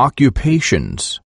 occupations.